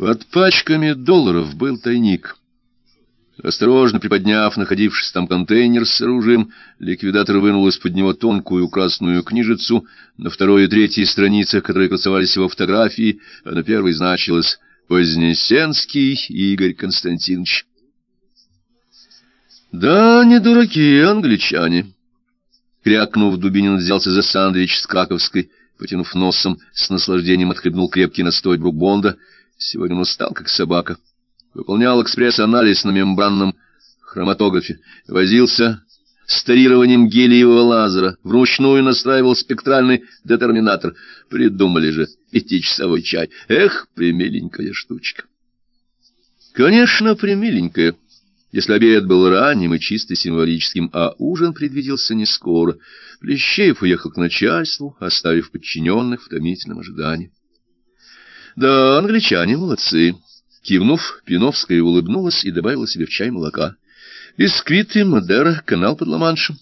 Под пачками долларов был тайник. Осторожно приподняв находившийся там контейнер с оружием, ликвидатор вынул из-под него тонкую красную книжицу, на второй и третьей страницах, которые красовались его фотографии, а на первой значилось «Вознесенский Игорь Константинович». Да, не дураки англичане. Крякнув, Дубинин взялся за сандвич с краковской, потянув носом, с наслаждением отхлебнул крепкий настой Брукбонда. Сегодня он устал, как собака. Выполнял экспресс-анализ на мембранном хроматографе, возился с тарированием гелиевого лазера, вручную настраивал спектральный детерминатор. Придумали же пятичасовой чай. Эх, примиленькая штучка. Конечно, примиленькая если обед был ранним и чисто символическим, а ужин предвиделся не скоро, Плещеев уехал к начальству, оставив подчиненных в томительном ожидании. Да, англичане молодцы. Кивнув, Пиновская улыбнулась и добавила себе в чай молока. Бисквиты, Мадера, канал под Ла-Маншем.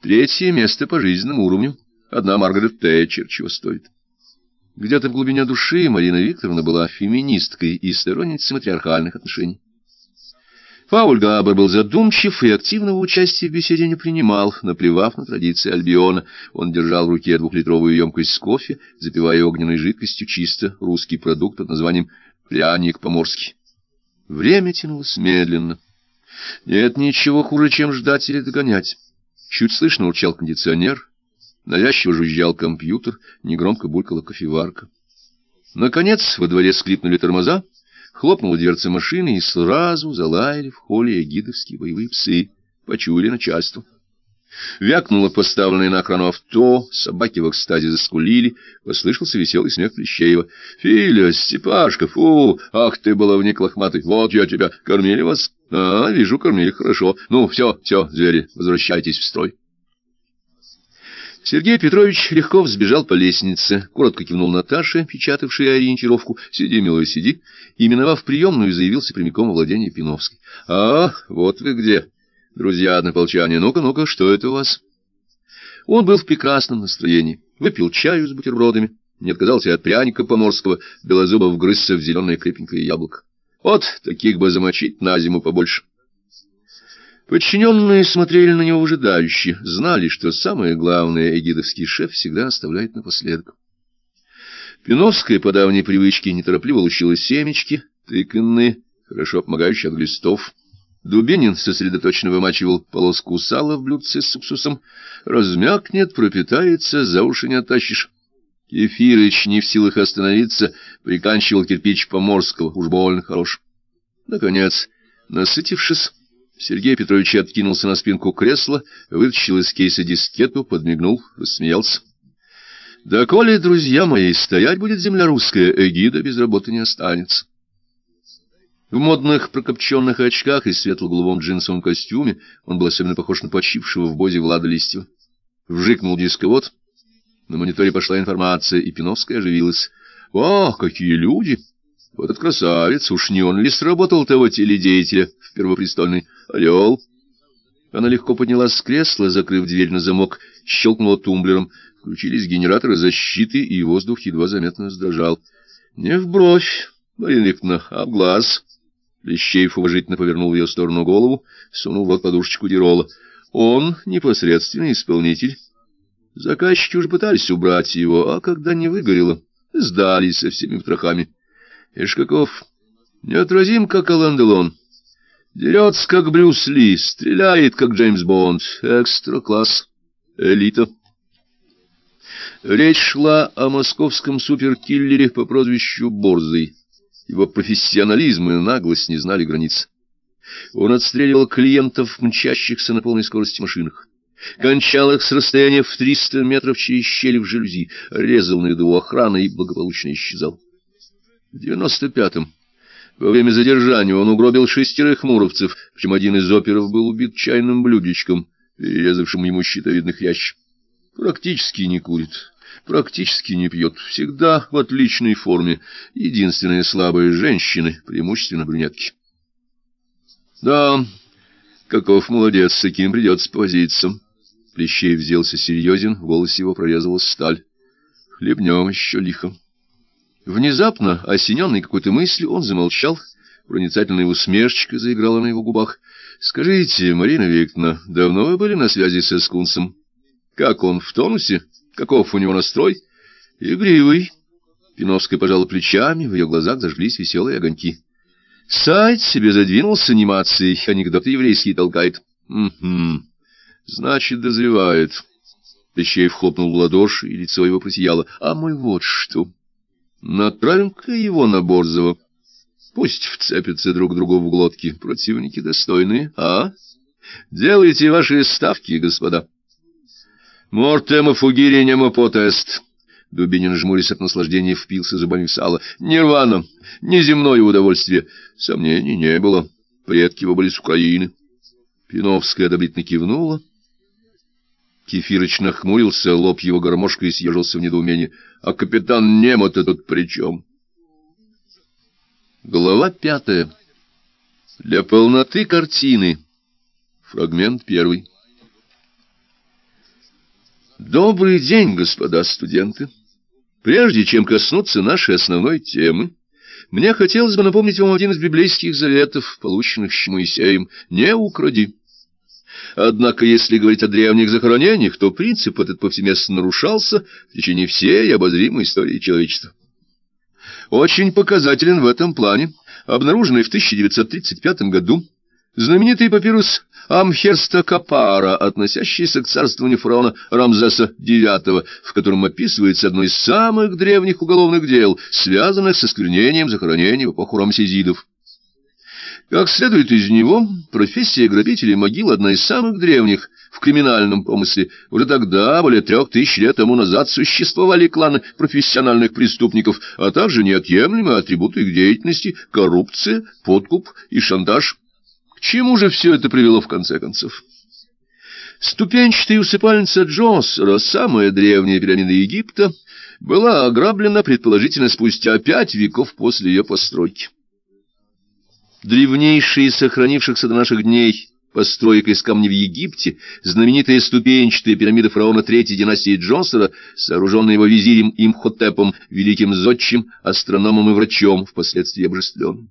Третье место по жизненному уровню. Одна Маргарет Тэтчер чего стоит. Где-то в глубине души Марина Викторовна была феминисткой и сторонницей матриархальных отношений. Пауль Габер был задумчив и активного участия в беседе не принимал, наплевав на традиции Альбиона. Он держал в руке двухлитровую емкость с кофе, запивая огненной жидкостью чисто русский продукт под названием «пряник по-морски». Время тянулось медленно. Нет ничего хуже, чем ждать или догонять. Чуть слышно урчал кондиционер, навязчиво жужжал компьютер, негромко булькала кофеварка. Наконец во дворе скрипнули тормоза, Хлопнула дверца машины, и сразу залаяли в холле эгидовские боевые псы, почуяли начальство. Вякнуло поставленное на охрану авто, собаки в экстазе заскулили, послышался веселый смех Плещеева. — Филя, Степашка, фу, ах ты, баловник лохматый, вот я тебя, кормили вас? — А, вижу, кормили хорошо. Ну, все, все, звери, возвращайтесь в строй. Сергей Петрович легко взбежал по лестнице, коротко кивнул Наташе, печатавшей ориентировку «Сиди, милый, сиди», и, миновав приемную, заявился прямиком во владение Пиновской. «А, вот вы где, друзья однополчане, ну-ка, ну-ка, что это у вас?» Он был в прекрасном настроении, выпил чаю с бутербродами, не отказался от пряника поморского, белозубов вгрызся в зеленое крепенькое яблоко. Вот таких бы замочить на зиму побольше. Подчиненные смотрели на него выжидающе, знали, что самое главное эгидовский шеф всегда оставляет напоследок. Пиновская по давней привычке неторопливо лущила семечки, тыканные, хорошо помогающие от глистов. Дубинин сосредоточенно вымачивал полоску сала в блюдце с уксусом. Размякнет, пропитается, за уши не оттащишь. Ефирыч, не в силах остановиться, приканчивал кирпич Поморского, уж больно хорош. Наконец, насытившись, Сергей Петрович откинулся на спинку кресла, вытащил из кейса дискету, подмигнул, рассмеялся. Да коли, друзья мои, стоять будет земля русская, эгида без работы не останется. В модных прокопченных очках и светло-голубом джинсовом костюме он был особенно похож на почившего в бозе Влада Листьева. Вжикнул дисковод. На мониторе пошла информация, и Пиновская оживилась. «О, какие люди! Вот этот красавец! Уж не он ли сработал того теледеятеля в Первопрестольной? Орел!» Она легко поднялась с кресла, закрыв дверь на замок, щелкнула тумблером. Включились генераторы защиты, и воздух едва заметно сдрожал. — Не в бровь, Марина Викторовна, а в глаз. Лещеев уважительно повернул в ее сторону голову, сунул в подушечку Дирола. Он непосредственный исполнитель. Заказчики уже пытались убрать его, а когда не выгорело, сдались со всеми потрохами. Ишь каков, неотразим, как Алан Делон. Дерется, как Брюс Ли, стреляет, как Джеймс Бонд. Экстра-класс. Элита. Речь шла о московском суперкиллере по прозвищу Борзый. Его профессионализм и наглость не знали границ. Он отстреливал клиентов, мчащихся на полной скорости машинах. Кончал их с расстояния в триста метров через щель в жалюзи, резал на виду охраны и благополучно исчезал. В девяносто пятом, во время задержания, он угробил шестерых муровцев, причем один из оперов был убит чайным блюдечком, резавшим ему щитовидных ящик. Практически не курит практически не пьет, всегда в отличной форме, единственная слабая женщины, преимущественно брюнетки. Да, каков молодец, с каким придется повозиться. Плещей взялся серьезен, в его прорезалась сталь. Хлебнем еще лихо. Внезапно, осененный какой-то мыслью, он замолчал, проницательная усмешечка заиграла на его губах. — Скажите, Марина Викторовна, давно вы были на связи со Скунсом? Как он, в тонусе? Каков у него настрой? — Игривый. Пиновская пожала плечами, в ее глазах зажглись веселые огоньки. — Сайт себе задвинул с анимацией, анекдоты еврейские толкает. — Угу. Значит, дозревает. Плещеев хлопнул в ладоши, и лицо его просияло. — А мы вот что... Натравим-ка его на Борзова. Пусть вцепятся друг другу в глотки. Противники достойные, а? Делайте ваши ставки, господа. Мортема фугири нема потест. Дубинин, жмурясь от наслаждения, впился зубами в сало. Нирвана, неземное удовольствие. Сомнений не было. Предки его были с Украины. Пиновская одобрительно кивнула. Кефирыч нахмурился, лоб его гармошкой съежился в недоумении. А капитан Немо-то тут при чем? Глава пятая. Для полноты картины. Фрагмент первый. Добрый день, господа студенты. Прежде чем коснуться нашей основной темы, мне хотелось бы напомнить вам один из библейских заветов, полученных с Моисеем. «Не укради». Однако, если говорить о древних захоронениях, то принцип этот повсеместно нарушался в течение всей обозримой истории человечества. Очень показателен в этом плане обнаруженный в 1935 году знаменитый папирус Амхерста Капара, относящийся к царствованию фараона Рамзеса IX, в котором описывается одно из самых древних уголовных дел, связанных со сквернением захоронений в эпоху рамсезидов. Как следует из него, профессия грабителей могил одна из самых древних в криминальном помысле. Уже тогда, более трех тысяч лет тому назад, существовали кланы профессиональных преступников, а также неотъемлемые атрибуты их деятельности – коррупция, подкуп и шантаж. К чему же все это привело в конце концов? Ступенчатая усыпальница Джосера, самая древняя пирамида Египта, была ограблена, предположительно, спустя пять веков после ее постройки. Древнейшие из сохранившихся до наших дней построек из камня в Египте, знаменитая ступенчатая пирамида фараона третьей династии Джонсера, сооруженная его визирем Имхотепом, великим зодчим, астрономом и врачом, впоследствии обожествленным.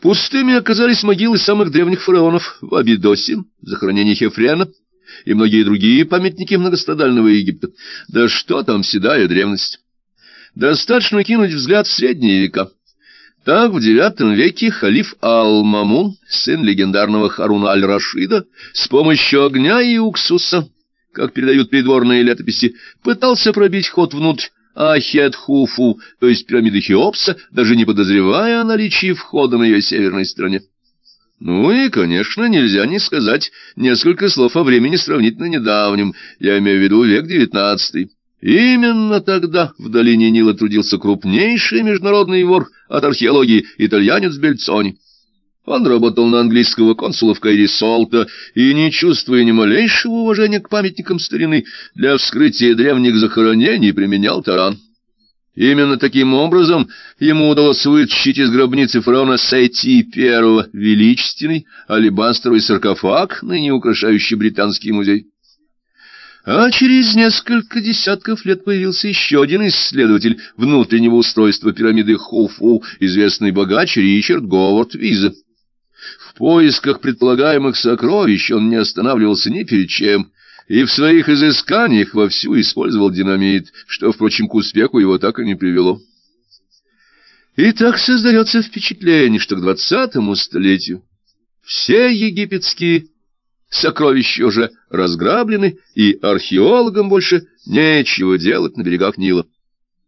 Пустыми оказались могилы самых древних фараонов в Абидосе, захоронение Хефрена и многие другие памятники многострадального Египта. Да что там седая древность! Достаточно кинуть взгляд в средние века. Так в IX веке халиф Ал-Мамун, сын легендарного Харуна Аль-Рашида, с помощью огня и уксуса, как передают придворные летописи, пытался пробить ход внутрь Ахет-Хуфу, то есть пирамиды Хеопса, даже не подозревая о наличии входа на ее северной стороне. Ну и, конечно, нельзя не сказать несколько слов о времени сравнительно недавнем, я имею в виду век девятнадцатый. Именно тогда в долине Нила трудился крупнейший международный вор от археологии итальянец Бельцони. Он работал на английского консула в Кайре Солта и, не чувствуя ни малейшего уважения к памятникам старины, для вскрытия древних захоронений применял таран. Именно таким образом ему удалось вытащить из гробницы фараона Сети I величественный алебастровый саркофаг, ныне украшающий Британский музей. А через несколько десятков лет появился еще один исследователь внутреннего устройства пирамиды Хуфу, известный богач Ричард Говард Виза. В поисках предполагаемых сокровищ он не останавливался ни перед чем, и в своих изысканиях вовсю использовал динамит, что, впрочем, к успеху его так и не привело. И так создается впечатление, что к двадцатому столетию все египетские Сокровища уже разграблены, и археологам больше нечего делать на берегах Нила.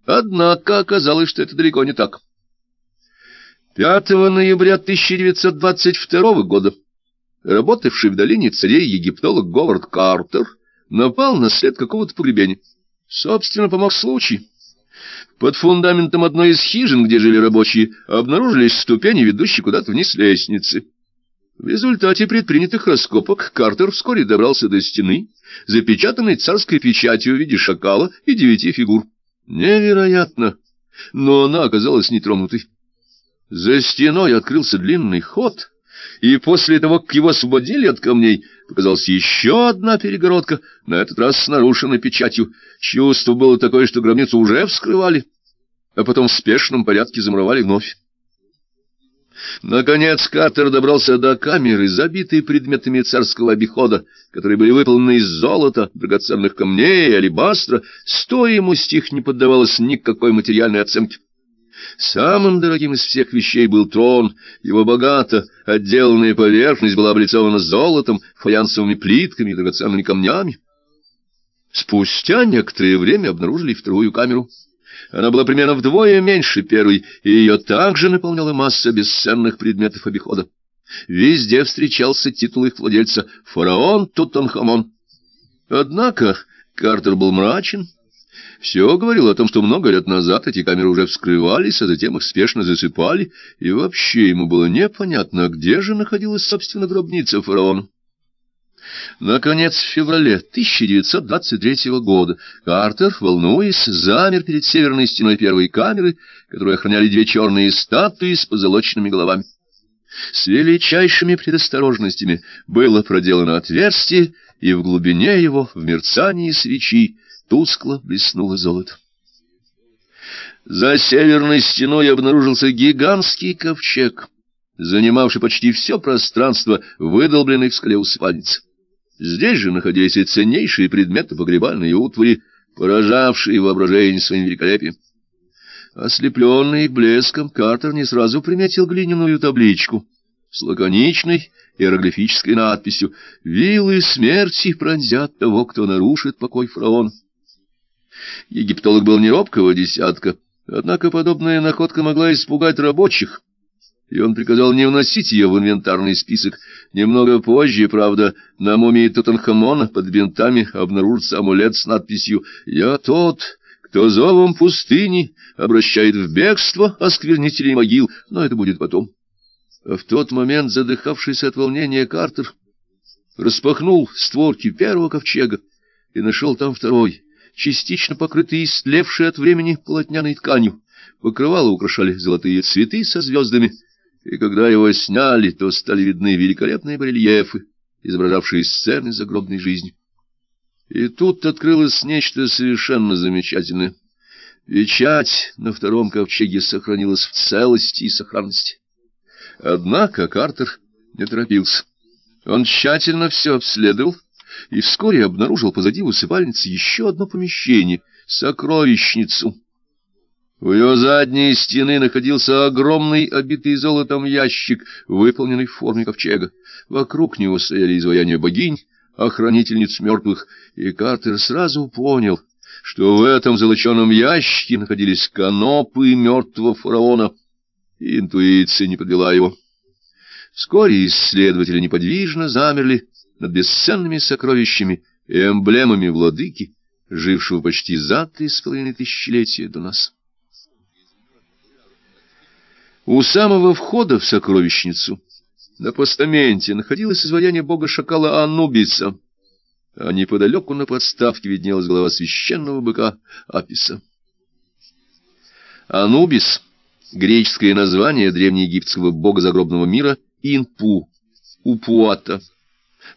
Однако оказалось, что это далеко не так. 5 ноября 1922 года работавший в долине царей египтолог Говард Картер напал на след какого-то погребения. Собственно, помог случай. Под фундаментом одной из хижин, где жили рабочие, обнаружились ступени, ведущие куда-то вниз лестницы. В результате предпринятых раскопок Картер вскоре добрался до стены, запечатанной царской печатью в виде шакала и девяти фигур. Невероятно! Но она оказалась нетронутой. За стеной открылся длинный ход, И после того, как его освободили от камней, показалась еще одна перегородка, на этот раз с нарушенной печатью. Чувство было такое, что гробницу уже вскрывали, а потом в спешном порядке замуровали вновь. Наконец Картер добрался до камеры, забитой предметами царского обихода, которые были выполнены из золота, драгоценных камней и алебастра. Стоимость их не поддавалась никакой материальной оценке. Самым дорогим из всех вещей был трон. Его богато отделанная поверхность была облицована золотом, фаянсовыми плитками и драгоценными камнями. Спустя некоторое время обнаружили вторую камеру. Она была примерно вдвое меньше первой, и ее также наполняла масса бесценных предметов обихода. Везде встречался титул их владельца — фараон Тутанхамон. Однако Картер был мрачен. Все говорило о том, что много лет назад эти камеры уже вскрывались, а затем их спешно засыпали, и вообще ему было непонятно, где же находилась, собственно, гробница фараона. Наконец, в феврале 1923 года Картер, волнуясь, замер перед северной стеной первой камеры, которую охраняли две черные статуи с позолоченными головами. С величайшими предосторожностями было проделано отверстие, и в глубине его, в мерцании свечи, тускло блеснуло золото. За северной стеной обнаружился гигантский ковчег, занимавший почти все пространство, выдолбленный в скале усыпальницы. Здесь же находились и ценнейшие предметы погребальной утвари, поражавшие воображение своим великолепием. Ослепленный блеском, Картер не сразу приметил глиняную табличку с лаконичной иероглифической надписью «Вилы смерти пронзят того, кто нарушит покой фараона». Египтолог был не робкого десятка, однако подобная находка могла испугать рабочих, и он приказал не вносить ее в инвентарный список. Немного позже, правда, на мумии Тутанхамона под бинтами обнаружится амулет с надписью «Я тот, кто зовом пустыни обращает в бегство осквернителей могил», но это будет потом. А в тот момент, задыхавшийся от волнения, Картер распахнул створки первого ковчега и нашел там второй, частично покрытый истлевшей от времени полотняной тканью. Покрывало украшали золотые цветы со звездами — и когда его сняли, то стали видны великолепные барельефы, изображавшие сцены загробной жизни. И тут открылось нечто совершенно замечательное. Печать на втором ковчеге сохранилась в целости и сохранности. Однако Картер не торопился. Он тщательно все обследовал и вскоре обнаружил позади усыпальницы еще одно помещение — сокровищницу — у ее задней стены находился огромный, обитый золотом ящик, выполненный в форме ковчега. Вокруг него стояли изваяния богинь, охранительниц мертвых, и Картер сразу понял, что в этом золоченом ящике находились канопы мертвого фараона, интуиция не подвела его. Вскоре исследователи неподвижно замерли над бесценными сокровищами и эмблемами владыки, жившего почти за три с половиной тысячелетия до нас. У самого входа в сокровищницу на постаменте находилось изваяние бога-шакала Анубиса, а неподалеку на подставке виднелась голова священного быка Аписа. Анубис — греческое название древнеегипетского бога загробного мира Инпу, Упуата,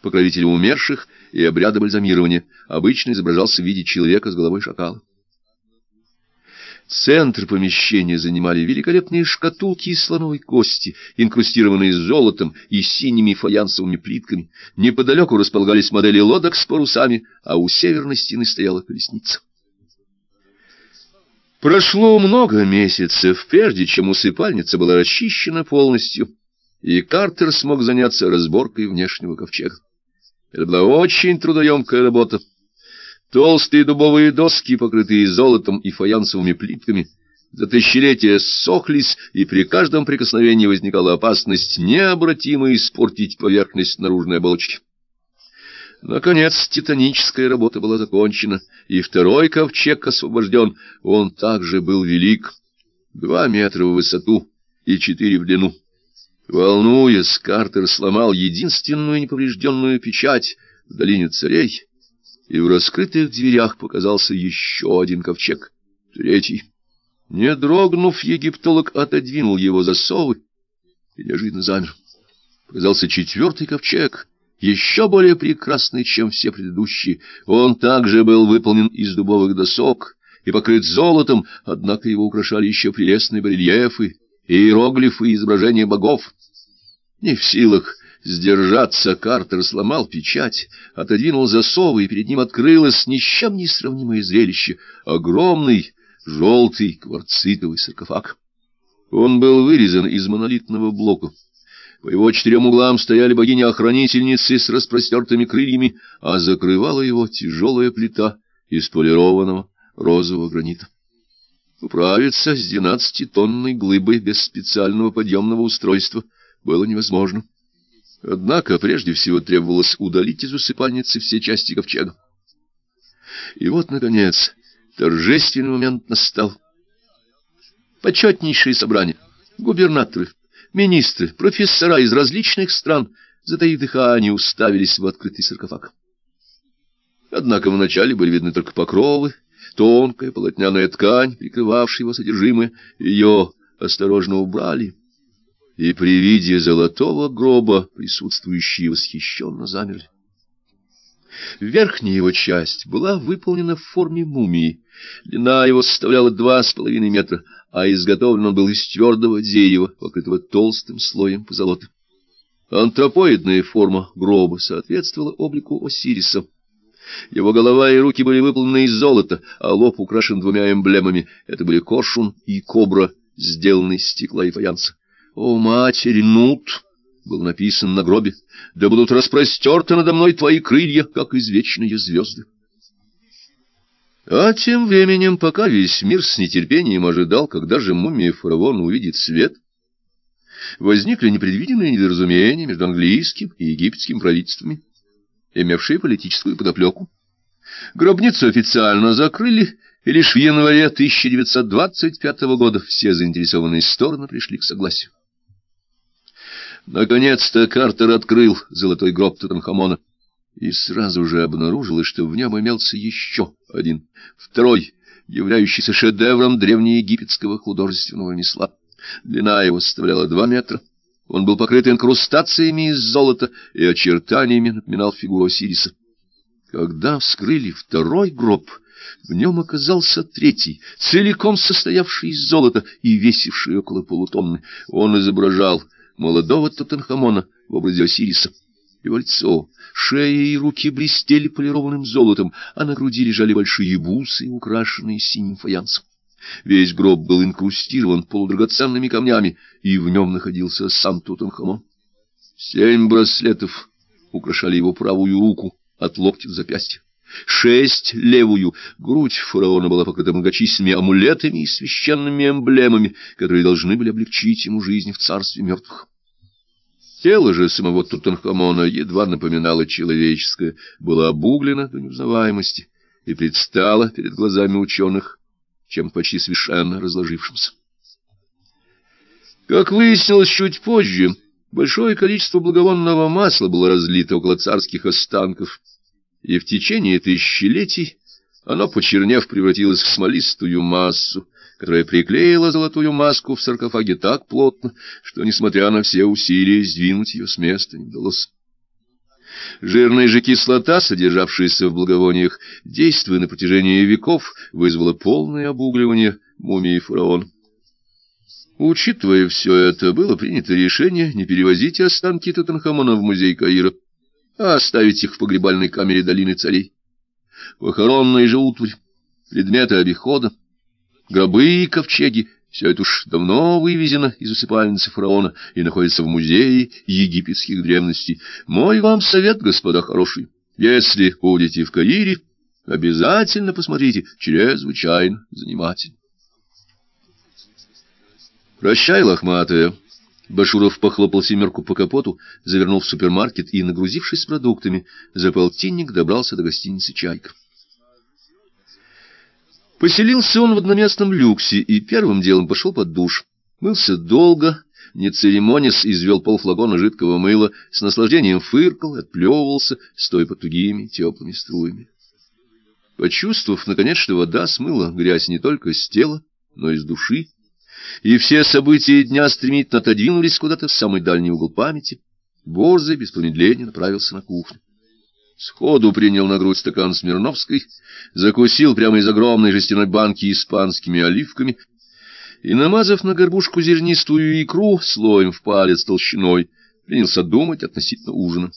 покровителя умерших и обряда бальзамирования, обычно изображался в виде человека с головой шакала. Центр помещения занимали великолепные шкатулки из слоновой кости, инкрустированные золотом и синими фаянсовыми плитками. Неподалеку располагались модели лодок с парусами, а у северной стены стояла колесница. Прошло много месяцев, прежде чем усыпальница была расчищена полностью, и Картер смог заняться разборкой внешнего ковчега. Это была очень трудоемкая работа. Толстые дубовые доски, покрытые золотом и фаянсовыми плитками, за тысячелетия ссохлись, и при каждом прикосновении возникала опасность необратимо испортить поверхность наружной оболочки. Наконец, титаническая работа была закончена, и второй ковчег освобожден. Он также был велик, два метра в высоту и четыре в длину. Волнуясь, Картер сломал единственную неповрежденную печать в долине царей, и в раскрытых дверях показался еще один ковчег, третий. Не дрогнув, египтолог отодвинул его засовы и неожиданно замер. показался четвертый ковчег, еще более прекрасный, чем все предыдущие. Он также был выполнен из дубовых досок и покрыт золотом, однако его украшали еще прелестные барельефы, иероглифы и изображения богов. Не в силах сдержаться, Картер сломал печать, отодвинул засовы, и перед ним открылось ни с чем не сравнимое зрелище — огромный желтый кварцитовый саркофаг. Он был вырезан из монолитного блока. По его четырем углам стояли богини-охранительницы с распростертыми крыльями, а закрывала его тяжелая плита из полированного розового гранита. Управиться с двенадцатитонной глыбой без специального подъемного устройства было невозможно. Однако прежде всего требовалось удалить из усыпальницы все части ковчега. И вот, наконец, торжественный момент настал. Почетнейшие собрания, губернаторы, министры, профессора из различных стран, затаив дыхание, уставились в открытый саркофаг. Однако вначале были видны только покровы, тонкая полотняная ткань, прикрывавшая его содержимое, ее осторожно убрали, и при виде золотого гроба присутствующие восхищенно замерли. Верхняя его часть была выполнена в форме мумии. Длина его составляла два с половиной метра, а изготовлен он был из твердого дерева, покрытого толстым слоем позолоты. Антропоидная форма гроба соответствовала облику Осириса. Его голова и руки были выполнены из золота, а лоб украшен двумя эмблемами. Это были коршун и кобра, сделанные из стекла и фаянса. «О, матери, Нут!» — был написан на гробе. «Да будут распростерты надо мной твои крылья, как извечные звезды». А тем временем, пока весь мир с нетерпением ожидал, когда же мумия фараона увидит свет, возникли непредвиденные недоразумения между английским и египетским правительствами, имевшие политическую подоплеку. Гробницу официально закрыли, и лишь в январе 1925 года все заинтересованные стороны пришли к согласию. Наконец-то Картер открыл золотой гроб Тутанхамона и сразу же обнаружилось, что в нем имелся еще один, второй, являющийся шедевром древнеегипетского художественного ремесла. Длина его составляла два метра. Он был покрыт инкрустациями из золота и очертаниями напоминал фигуру Осириса. Когда вскрыли второй гроб, в нем оказался третий, целиком состоявший из золота и весивший около полутонны. Он изображал молодого Тутанхамона в образе Осириса. Его лицо, шея и руки блестели полированным золотом, а на груди лежали большие бусы, украшенные синим фаянсом. Весь гроб был инкрустирован полудрагоценными камнями, и в нем находился сам Тутанхамон. Семь браслетов украшали его правую руку от локтя до запястья. Шесть — левую. Грудь фараона была покрыта многочисленными амулетами и священными эмблемами, которые должны были облегчить ему жизнь в царстве мертвых. Тело же самого Тутанхамона едва напоминало человеческое, было обуглено до неузнаваемости и предстало перед глазами ученых, чем почти совершенно разложившимся. Как выяснилось чуть позже, большое количество благовонного масла было разлито около царских останков, и в течение тысячелетий оно, почернев, превратилось в смолистую массу, которая приклеила золотую маску в саркофаге так плотно, что, несмотря на все усилия, сдвинуть ее с места не удалось. Жирная же кислота, содержавшаяся в благовониях, действуя на протяжении веков, вызвала полное обугливание мумии фараона. Учитывая все это, было принято решение не перевозить останки Тутанхамона в музей Каира, а оставить их в погребальной камере долины царей. Похоронная же утварь, предметы обихода, Гробы и ковчеги — все это уж давно вывезено из усыпальницы фараона и находится в музее египетских древностей. Мой вам совет, господа хорошие, если будете в Каире, обязательно посмотрите, чрезвычайно занимательно. Прощай, лохматая. Башуров похлопал семерку по капоту, завернул в супермаркет и, нагрузившись продуктами, за полтинник добрался до гостиницы «Чайка». Поселился он в одноместном люксе и первым делом пошел под душ. Мылся долго, не церемонясь, извел полфлагона жидкого мыла, с наслаждением фыркал, отплевывался, стоя под тугими теплыми струями. Почувствовав, наконец, что вода смыла грязь не только с тела, но и с души, и все события дня стремительно отодвинулись куда-то в самый дальний угол памяти, Борзый без промедления направился на кухню. Сходу принял на грудь стакан Смирновской, закусил прямо из огромной жестяной банки испанскими оливками и, намазав на горбушку зернистую икру слоем в палец толщиной, принялся думать относительно ужина.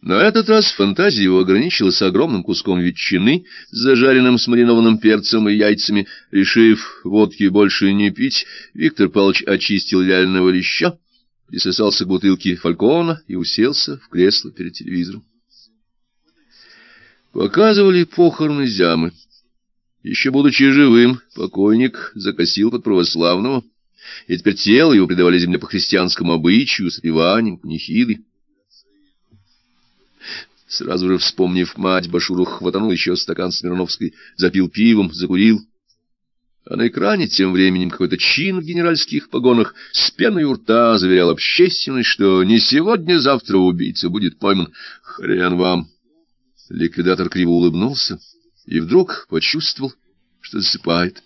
На этот раз фантазия его ограничилась огромным куском ветчины, зажаренным с маринованным перцем и яйцами. Решив водки больше не пить, Виктор Павлович очистил вяленого леща, присосался к бутылке фалькона и уселся в кресло перед телевизором. Показывали похороны Зямы. Еще будучи живым, покойник закосил под православного, и теперь тело его предавали земле по христианскому обычаю, с пиванием, панихидой. Сразу же вспомнив мать, Башуров хватанул еще стакан Смирновской, запил пивом, закурил. А на экране тем временем какой-то чин в генеральских погонах с пеной у рта заверял общественность, что не сегодня-завтра убийца будет пойман. Хрен вам! Ликвидатор криво улыбнулся и вдруг почувствовал, что засыпает.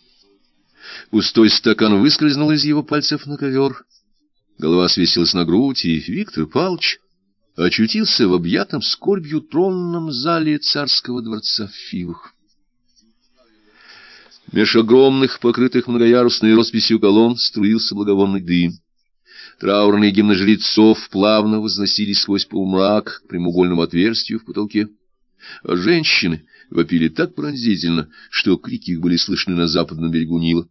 Пустой стакан выскользнул из его пальцев на ковер. Голова свесилась на грудь, и Виктор Палч очутился в объятом скорбью тронном зале царского дворца в Фивах. Меж огромных, покрытых многоярусной росписью колонн, струился благовонный дым. Траурные гимны жрецов плавно возносились сквозь полумрак к прямоугольному отверстию в потолке а женщины вопили так пронзительно, что крики их были слышны на западном берегу Нила.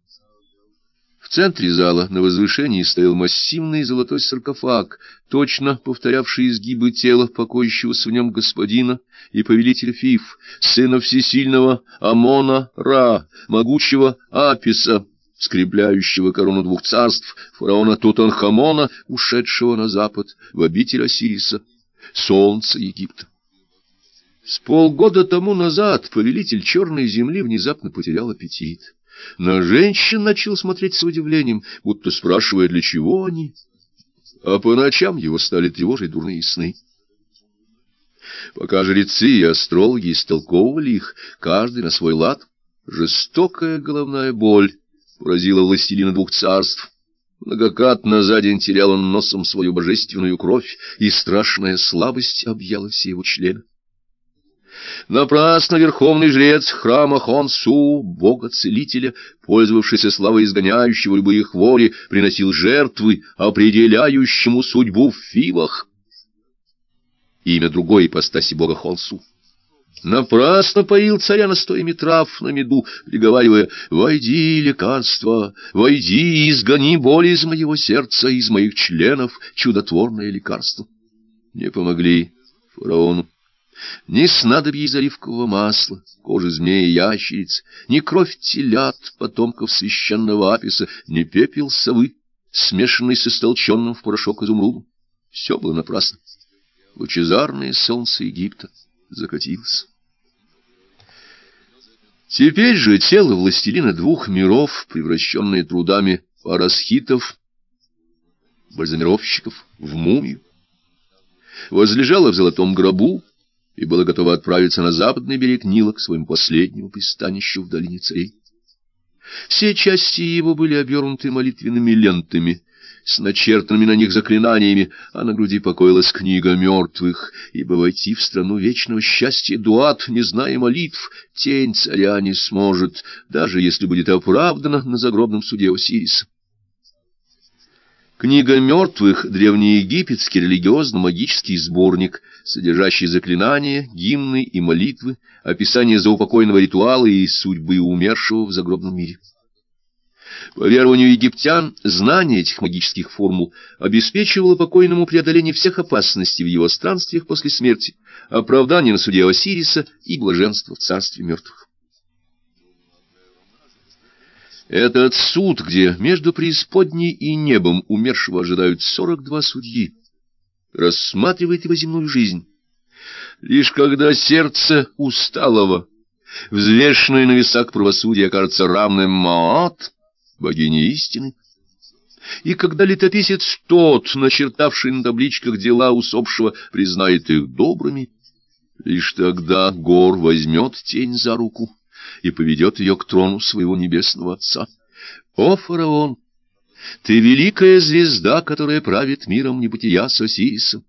В центре зала на возвышении стоял массивный золотой саркофаг, точно повторявший изгибы тела покоящегося в нем господина и повелителя Фиф, сына всесильного Амона Ра, могучего Аписа, скрепляющего корону двух царств, фараона Тутанхамона, ушедшего на запад в обитель Осириса, солнца Египта. С полгода тому назад повелитель черной земли внезапно потерял аппетит. На женщин начал смотреть с удивлением, будто спрашивая, для чего они. А по ночам его стали тревожить дурные сны. Пока жрецы и астрологи истолковывали их, каждый на свой лад, жестокая головная боль поразила властелина двух царств. Многократно за день терял он носом свою божественную кровь, и страшная слабость объяла все его члены. Напрасно верховный жрец храма Хонсу, бога-целителя, пользовавшийся славой изгоняющего любые хвори, приносил жертвы, определяющему судьбу в фивах. Имя другой ипостаси бога Хонсу. Напрасно поил царя настоями трав на меду, приговаривая «Войди, лекарство, войди и изгони боль из моего сердца, из моих членов, чудотворное лекарство». Не помогли фараону. Ни снадобье из оливкового масла, кожи змеи и ящериц, ни кровь телят, потомков священного аписа, ни пепел совы, смешанный с истолченным в порошок изумрудом. Все было напрасно. Лучезарное солнце Египта закатилось. Теперь же тело властелина двух миров, превращенное трудами парасхитов, бальзамировщиков, в мумию, возлежало в золотом гробу, и было готово отправиться на западный берег Нила к своему последнему пристанищу в долине царей. Все части его были обернуты молитвенными лентами, с начертанными на них заклинаниями, а на груди покоилась книга мертвых, ибо войти в страну вечного счастья Дуат, не зная молитв, тень царя не сможет, даже если будет оправдана на загробном суде Осириса. Книга мертвых — древнеегипетский религиозно-магический сборник, содержащий заклинания, гимны и молитвы, описание заупокойного ритуала и судьбы умершего в загробном мире. По верованию египтян, знание этих магических формул обеспечивало покойному преодоление всех опасностей в его странствиях после смерти, оправдание на суде Осириса и блаженство в царстве мертвых. Этот суд, где между преисподней и небом умершего ожидают сорок два судьи, рассматривает его земную жизнь. Лишь когда сердце усталого, взвешенное на весах правосудия, окажется равным Маат, богине истины, и когда летописец тот, начертавший на табличках дела усопшего, признает их добрыми, лишь тогда гор возьмет тень за руку и поведет ее к трону своего небесного Отца. О, фараон! Ты великая звезда, которая правит миром небытия с Осирисом.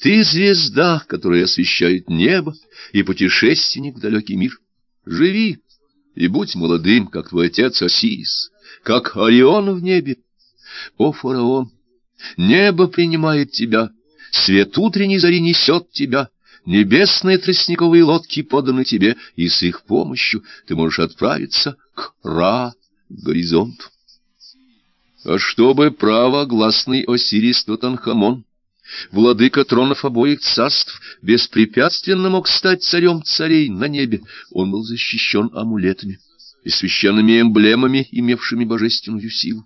Ты звезда, которая освещает небо, и путешественник в далекий мир. Живи и будь молодым, как твой отец Осирис, как Орион в небе. О, фараон, небо принимает тебя, свет утренней зари несет тебя, небесные тростниковые лодки поданы тебе, и с их помощью ты можешь отправиться к Ра, горизонту. А чтобы право гласный Осирис Тутанхамон, владыка тронов обоих царств, беспрепятственно мог стать царем царей на небе, он был защищен амулетами и священными эмблемами, имевшими божественную силу.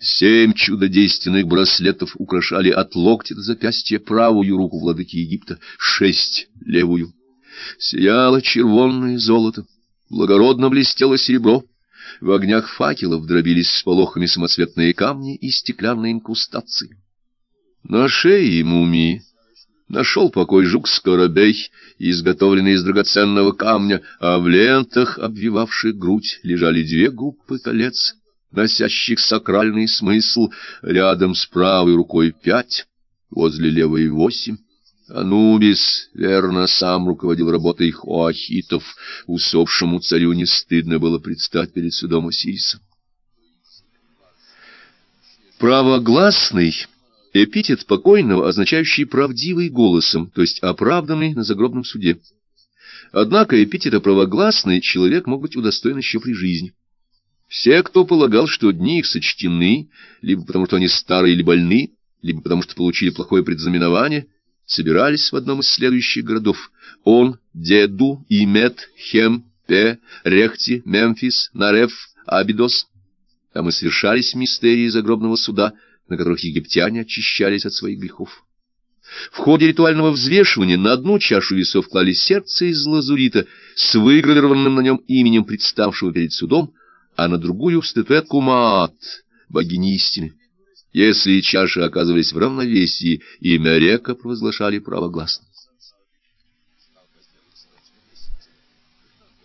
Семь чудодейственных браслетов украшали от локтя до запястья правую руку владыки Египта, шесть — левую. Сияло червонное золото, благородно блестело серебро, в огнях факелов дробились с полохами самоцветные камни и стеклянные инкрустации. На шее мумии нашел покой жук-скоробей, изготовленный из драгоценного камня, а в лентах, обвивавших грудь, лежали две губы колец, носящих сакральный смысл, рядом с правой рукой пять, возле левой восемь. Анубис, верно, сам руководил работой хоахитов. Усопшему царю не стыдно было предстать перед судом Осириса. Правогласный — эпитет покойного, означающий правдивый голосом, то есть оправданный на загробном суде. Однако эпитета правогласный человек мог быть удостоен еще при жизни. Все, кто полагал, что дни их сочтены, либо потому что они старые или больны, либо потому что получили плохое предзнаменование — собирались в одном из следующих городов. Он, Деду, Имет, Хем, Пе, Рехти, Мемфис, Нареф, Абидос. Там и совершались мистерии загробного суда, на которых египтяне очищались от своих грехов. В ходе ритуального взвешивания на одну чашу весов клали сердце из лазурита с выгравированным на нем именем представшего перед судом, а на другую — статуэтку Маат, богини истины. Если чаши оказывались в равновесии, имя река провозглашали правогласно.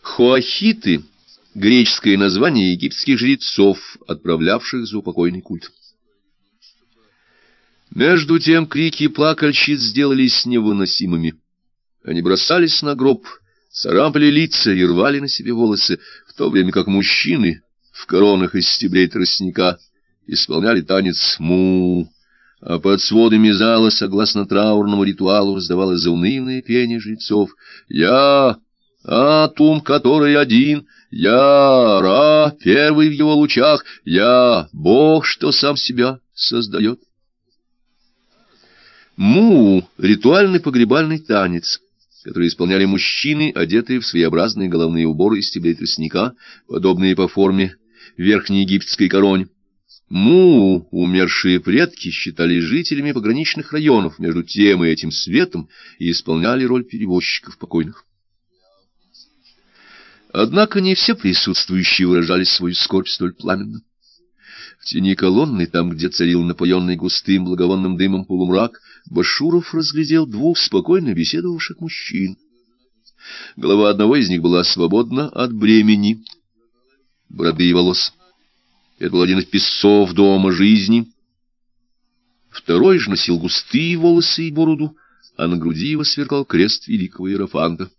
Хуахиты — греческое название египетских жрецов, отправлявших за упокойный культ. Между тем крики плакальщиц сделались невыносимыми. Они бросались на гроб, царапали лица и рвали на себе волосы, то время как мужчины в коронах из стеблей тростника исполняли танец му, а под сводами зала, согласно траурному ритуалу, раздавалось заунывное пение жрецов. «Я, атум, который один, я, Ра, первый в его лучах, я, Бог, что сам себя создает». Му — ритуальный погребальный танец, который исполняли мужчины, одетые в своеобразные головные уборы из стеблей тростника, подобные по форме верхней египетской короне. Му, умершие предки, считались жителями пограничных районов между тем и этим светом и исполняли роль перевозчиков покойных. Однако не все присутствующие выражали свою скорбь столь пламенно. В тени колонны, там, где царил напоенный густым благовонным дымом полумрак, Башуров разглядел двух спокойно беседовавших мужчин. Голова одного из них была свободна от бремени, бороды и волос. Это был один из песцов дома жизни. Второй же носил густые волосы и бороду, а на груди его сверкал крест великого Иерофанта.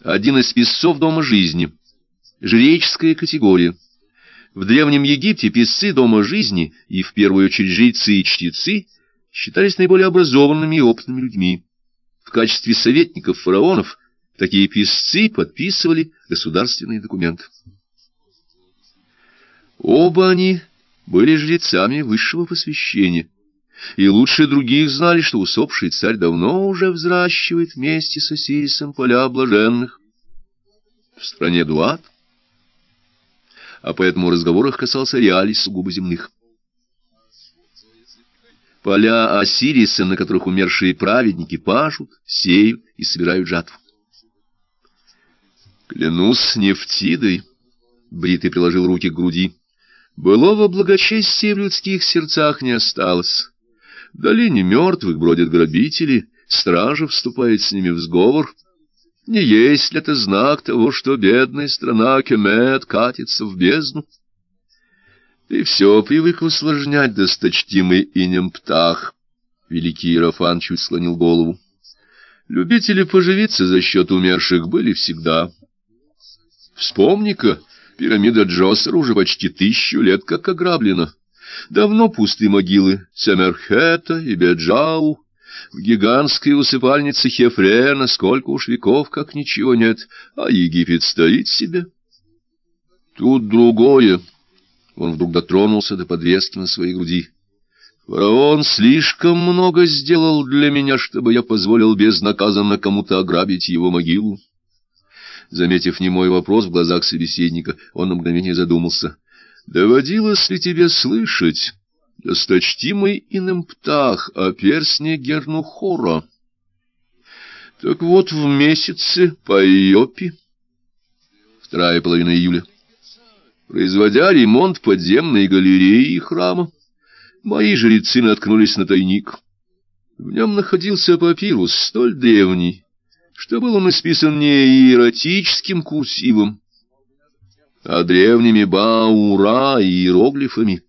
Один из песцов дома жизни. Жреческая категория. В Древнем Египте песцы дома жизни, и в первую очередь жрецы и чтецы, считались наиболее образованными и опытными людьми. В качестве советников фараонов Такие писцы подписывали государственные документы. Оба они были жрецами высшего посвящения, и лучше других знали, что усопший царь давно уже взращивает вместе с Осирисом поля блаженных в стране Дуат, а поэтому разговор их касался реалий сугубо земных. Поля Осириса, на которых умершие праведники пашут, сеют и собирают жатву. Клянусь нефтидой, — Бритый приложил руки к груди, — былого благочестия в людских сердцах не осталось. В долине мертвых бродят грабители, стража вступает с ними в сговор. Не есть ли это знак того, что бедная страна Кемет катится в бездну? Ты все привык усложнять, досточтимый инем птах. Великий Иерофан чуть склонил голову. Любители поживиться за счет умерших были всегда. Вспомни-ка, пирамида Джосера уже почти тысячу лет как ограблена. Давно пусты могилы Семерхета и Беджау. В гигантской усыпальнице Хефрена сколько уж веков, как ничего нет, а Египет стоит себе. Тут другое. Он вдруг дотронулся до подвески на своей груди. Фараон слишком много сделал для меня, чтобы я позволил безнаказанно кому-то ограбить его могилу. Заметив немой вопрос в глазах собеседника, он на мгновение задумался. «Доводилось ли тебе слышать, досточтимый иным птах, о персне Гернухора?» «Так вот, в месяце по Иопи, вторая половина июля, производя ремонт подземной галереи и храма, мои жрецы наткнулись на тайник. В нем находился папирус, столь древний, что был он исписан не иеротическим курсивом, а древними баура и иероглифами,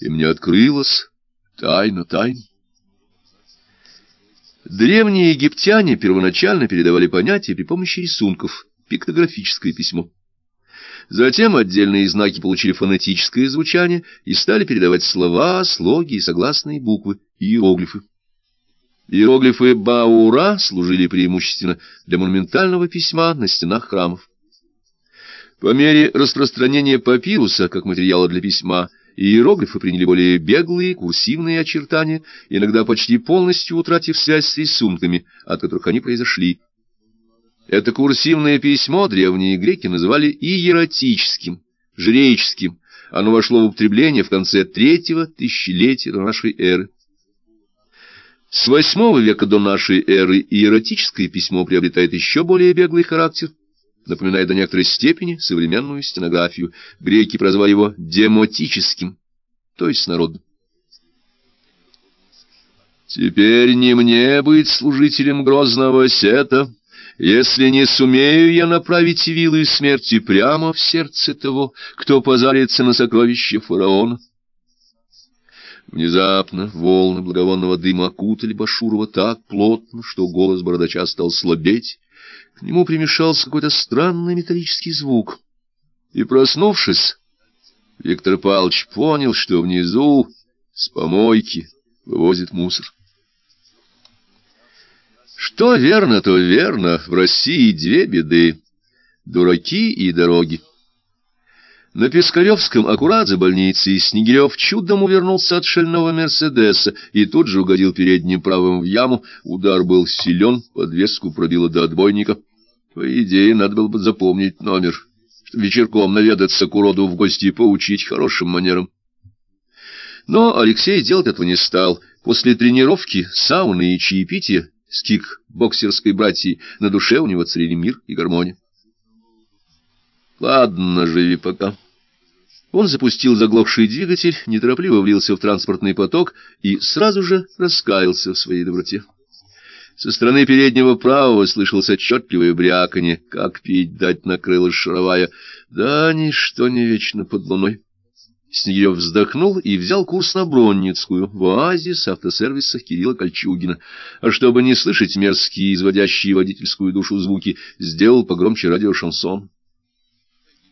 и мне открылась тайна тайн. Древние египтяне первоначально передавали понятия при помощи рисунков, пиктографическое письмо. Затем отдельные знаки получили фонетическое звучание и стали передавать слова, слоги и согласные буквы, иероглифы. Иероглифы Баура служили преимущественно для монументального письма на стенах храмов. По мере распространения папируса как материала для письма, иероглифы приняли более беглые, курсивные очертания, иногда почти полностью утратив связь с рисунками, от которых они произошли. Это курсивное письмо древние греки называли иеротическим, жреческим. Оно вошло в употребление в конце третьего тысячелетия до нашей эры. С восьмого века до нашей эры иеротическое письмо приобретает еще более беглый характер, напоминая до некоторой степени современную стенографию. Греки прозвали его демотическим, то есть народным. «Теперь не мне быть служителем грозного сета», если не сумею я направить вилы смерти прямо в сердце того, кто позарится на сокровище фараона. Внезапно волны благовонного дыма окутали Башурова так плотно, что голос бородача стал слабеть. Нему примешался какой-то странный металлический звук. И, проснувшись, Виктор Павлович понял, что внизу с помойки вывозит мусор. Что верно, то верно. В России две беды — дураки и дороги. На Пискаревском, аккурат за больницей, Снегирев чудом увернулся от шального «Мерседеса» и тут же угодил передним правым в яму. Удар был силен, подвеску пробило до отбойника. По идее, надо было бы запомнить номер, чтобы вечерком наведаться к уроду в гости и поучить хорошим манерам. Но Алексей делать этого не стал. После тренировки, сауны и чаепития с кик-боксерской братьей, на душе у него царили мир и гармония. Ладно, живи пока. Он запустил заглохший двигатель, неторопливо влился в транспортный поток и сразу же раскаялся в своей доброте. Со стороны переднего правого слышалось отчетливое бряканье, как пить дать накрылась шаровая. Да, ничто не вечно под луной. Снегирев вздохнул и взял курс на Бронницкую, в оазис автосервиса Кирилла Кольчугина. А чтобы не слышать мерзкие, изводящие водительскую душу звуки, сделал погромче радиошансон.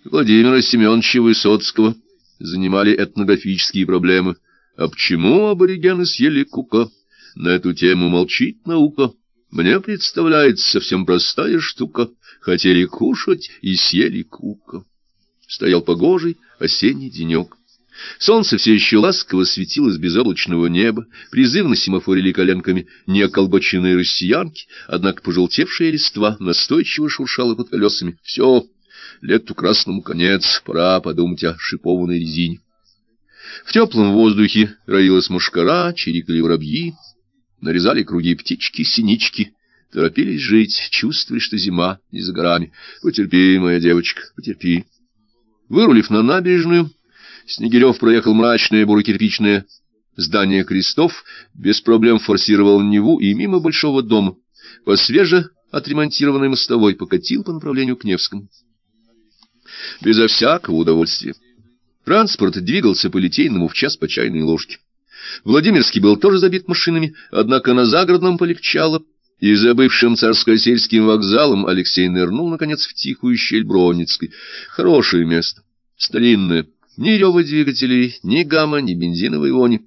Владимира Семеновича Высоцкого занимали этнографические проблемы. А почему аборигены съели кука? На эту тему молчит наука. Мне представляется совсем простая штука. Хотели кушать и съели кука. Стоял погожий осенний денек. Солнце все еще ласково светило с безоблачного неба, призывно семафорили коленками неоколбоченные россиянки, однако пожелтевшая листва настойчиво шуршала под колесами. Все, лету красному конец, пора подумать о шипованной резине. В теплом воздухе роилась мушкара, чирикали воробьи, нарезали круги птички-синички, торопились жить, чувствовали, что зима не за горами. Потерпи, моя девочка, потерпи. Вырулив на набережную, Снегирев проехал мрачное бурокирпичное здание крестов, без проблем форсировал Неву и мимо большого дома, по свеже отремонтированной мостовой покатил по направлению к Невскому. Безо всякого удовольствия. Транспорт двигался по Литейному в час по чайной ложке. Владимирский был тоже забит машинами, однако на загородном полегчало, и забывшим царско-сельским вокзалом Алексей нырнул, наконец, в тихую щель Бронницкой. Хорошее место, старинное, ни рева двигателей, ни гамма, ни бензиновой вони.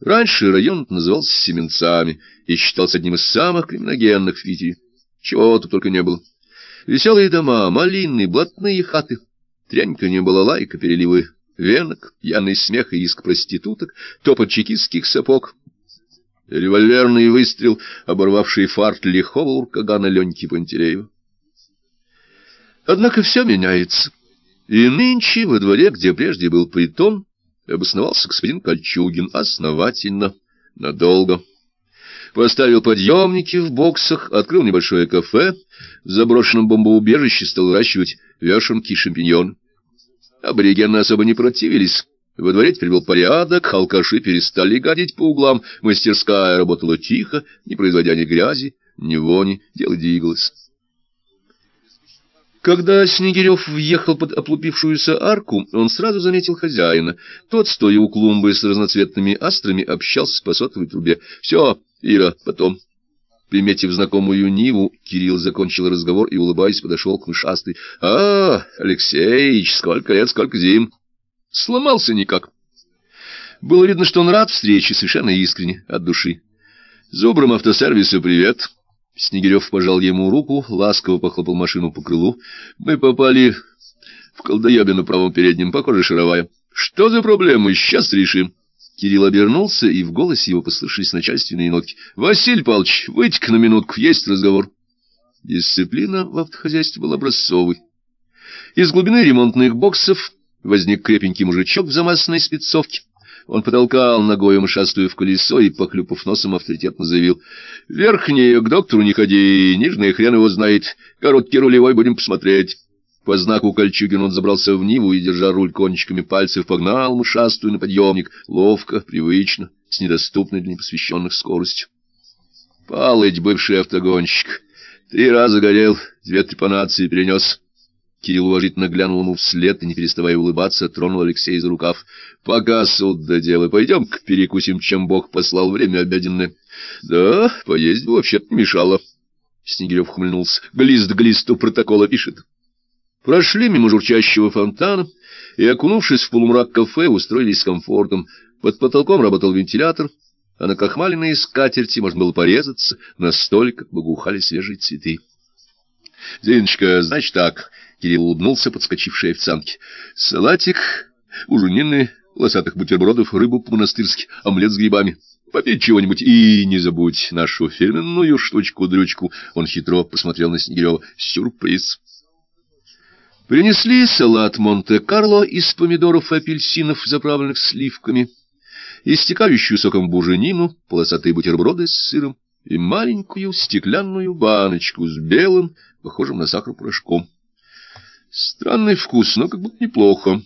Раньше район назывался Семенцами и считался одним из самых криминогенных в Питере. Чего тут только не было. Веселые дома, малинные, блатные хаты, тряньканье балалайка, переливы венок, пьяный смех и иск проституток, топот чекистских сапог, револьверный выстрел, оборвавший фарт лихого уркагана Леньки Пантелеева. Однако все меняется. И нынче во дворе, где прежде был притон, обосновался господин Кольчугин основательно, надолго. Поставил подъемники в боксах, открыл небольшое кафе, в заброшенном бомбоубежище стал выращивать вешенки и шампиньоны. Аборигены особо не противились. Во дворе теперь был порядок, алкаши перестали гадить по углам, мастерская работала тихо, не производя ни грязи, ни вони, дело двигалось. Когда Снегирев въехал под оплупившуюся арку, он сразу заметил хозяина. Тот, стоя у клумбы с разноцветными астрами, общался по сотовой трубе. — Все, Ира, потом. Приметив знакомую Ниву, Кирилл закончил разговор и, улыбаясь, подошел к мышастой. — А, Алексеич, сколько лет, сколько зим! Сломался никак. Было видно, что он рад встрече, совершенно искренне, от души. — Зубрам автосервису привет! — Снегирев пожал ему руку, ласково похлопал машину по крылу. Мы попали в колдоебе на правом переднем, похоже, шаровая. Что за проблема? Сейчас решим. Кирилл обернулся, и в голосе его послышались начальственные нотки. — Василий Павлович, выйти-ка на минутку, есть разговор. Дисциплина в автохозяйстве была образцовой. Из глубины ремонтных боксов возник крепенький мужичок в замасленной спецовке. Он потолкал ногой мышастую в колесо и, похлюпав носом, авторитетно заявил. — Верхнее к доктору не ходи, нижнее хрен его знает. Короткий рулевой будем посмотреть. По знаку Кольчугин он забрался в Ниву и, держа руль кончиками пальцев, погнал мышастую на подъемник, ловко, привычно, с недоступной для непосвященных скоростью. Палыч, бывший автогонщик, три раза горел, две трепанации перенес. Кирилл уважительно глянул ему вслед и, не переставая улыбаться, тронул Алексея за рукав. — Пока суд до дела. Пойдем-ка перекусим, чем Бог послал время обеденное. — Да, поесть бы вообще-то не мешало. Снегирев хмыльнулся. — Глист глисту протокола пишет. Прошли мимо журчащего фонтана и, окунувшись в полумрак кафе, устроились с комфортом. Под потолком работал вентилятор, а на крахмаленной скатерти можно было порезаться, на столиках благоухали свежие цветы. — Зиночка, значит так... Кирилл улыбнулся подскочившей официантке. «Салатик, ужинины, лосатых бутербродов, рыбу по-монастырски, омлет с грибами. Попить чего-нибудь и не забудь нашу фирменную штучку-дрючку». Он хитро посмотрел на Снегирева. «Сюрприз». Принесли салат Монте-Карло из помидоров и апельсинов, заправленных сливками, истекающую соком буженину, полосатые бутерброды с сыром и маленькую стеклянную баночку с белым, похожим на сахар порошком. Странный вкус, но как будто неплохо.